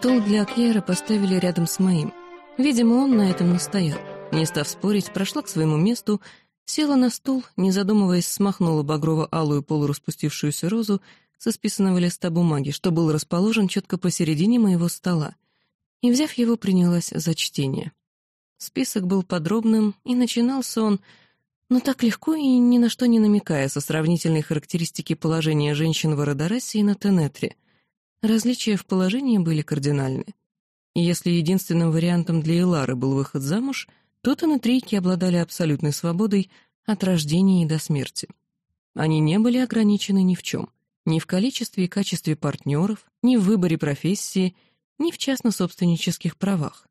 Стол для Акьера поставили рядом с моим. Видимо, он на этом настоял. Не став спорить, прошла к своему месту, села на стул, не задумываясь, смахнула багрово-алую полураспустившуюся розу со списанного листа бумаги, что был расположен четко посередине моего стола, и, взяв его, принялась за чтение. Список был подробным, и начинался он, но так легко и ни на что не намекая со сравнительной характеристики положения женщин в Родорасе и на Тенетре. Различия в положении были кардинальны. И если единственным вариантом для Илары был выход замуж, то Тенетрийки обладали абсолютной свободой от рождения и до смерти. Они не были ограничены ни в чем, ни в количестве и качестве партнеров, ни в выборе профессии, ни в частно-собственнических правах.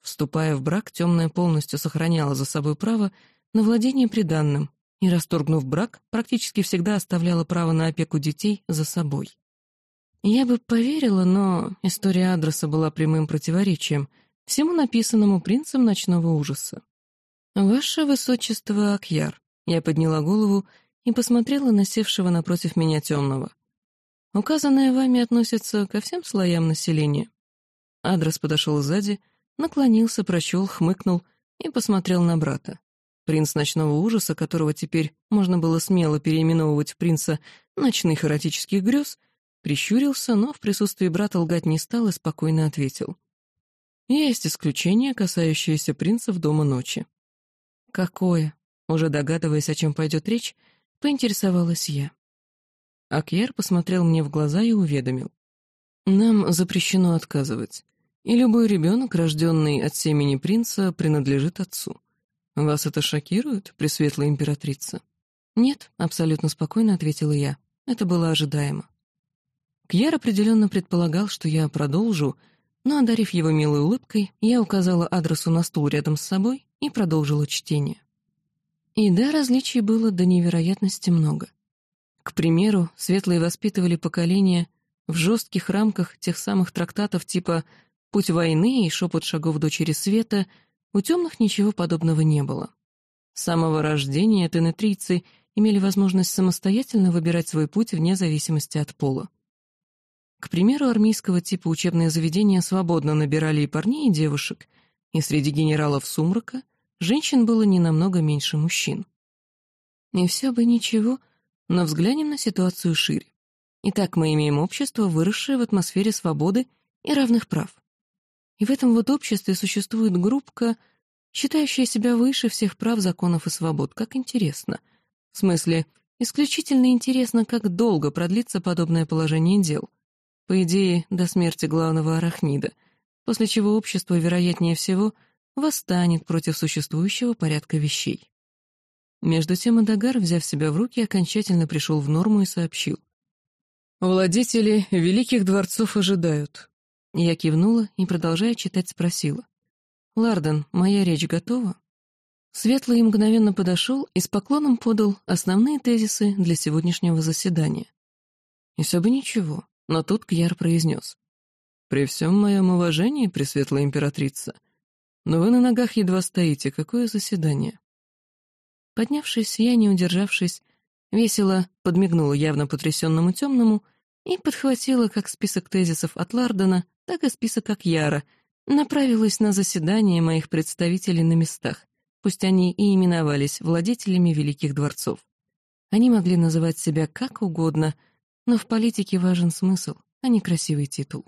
Вступая в брак, темная полностью сохраняла за собой право на владение приданным и, расторгнув брак, практически всегда оставляла право на опеку детей за собой. Я бы поверила, но история адреса была прямым противоречием всему написанному принцем ночного ужаса. «Ваше высочество Акьяр», — я подняла голову и посмотрела на севшего напротив меня темного. «Указанное вами относится ко всем слоям населения». Адрес подошел сзади, наклонился, прочел, хмыкнул и посмотрел на брата. Принц ночного ужаса, которого теперь можно было смело переименовывать в принца ночных эротических грез, прищурился, но в присутствии брата лгать не стал и спокойно ответил. «Есть исключение, касающееся принцев дома ночи». «Какое?» Уже догадываясь, о чем пойдет речь, поинтересовалась я. Акьер посмотрел мне в глаза и уведомил. «Нам запрещено отказывать и любой ребенок, рожденный от семени принца, принадлежит отцу. Вас это шокирует, пресветлая императрица? Нет, абсолютно спокойно ответила я. Это было ожидаемо. Кьяр определенно предполагал, что я продолжу, но, одарив его милой улыбкой, я указала адресу на стул рядом с собой и продолжила чтение. И да, различий было до невероятности много. К примеру, светлые воспитывали поколение в жестких рамках тех самых трактатов типа Путь войны и шепот шагов дочери света у темных ничего подобного не было. С самого рождения тенетрийцы имели возможность самостоятельно выбирать свой путь вне зависимости от пола. К примеру, армейского типа учебные заведения свободно набирали и парней, и девушек, и среди генералов сумрака женщин было не намного меньше мужчин. И все бы ничего, но взглянем на ситуацию шире. Итак, мы имеем общество, выросшее в атмосфере свободы и равных прав. И в этом вот обществе существует группка, считающая себя выше всех прав, законов и свобод. Как интересно. В смысле, исключительно интересно, как долго продлится подобное положение дел. По идее, до смерти главного арахнида, после чего общество, вероятнее всего, восстанет против существующего порядка вещей. Между тем Эдагар, взяв себя в руки, окончательно пришел в норму и сообщил. «Владетели великих дворцов ожидают. Я кивнула и, продолжая читать, спросила. «Ларден, моя речь готова?» Светлый мгновенно подошел и с поклоном подал основные тезисы для сегодняшнего заседания. И бы ничего, но тут Кьяр произнес. «При всем моем уважении, Пресветлая Императрица, но вы на ногах едва стоите, какое заседание?» Поднявшись, я, не удержавшись, весело подмигнула явно потрясенному темному и подхватила как список тезисов от Лардена, так и список Акьяра, направилась на заседание моих представителей на местах, пусть они и именовались владетелями великих дворцов. Они могли называть себя как угодно, но в политике важен смысл, а не красивый титул.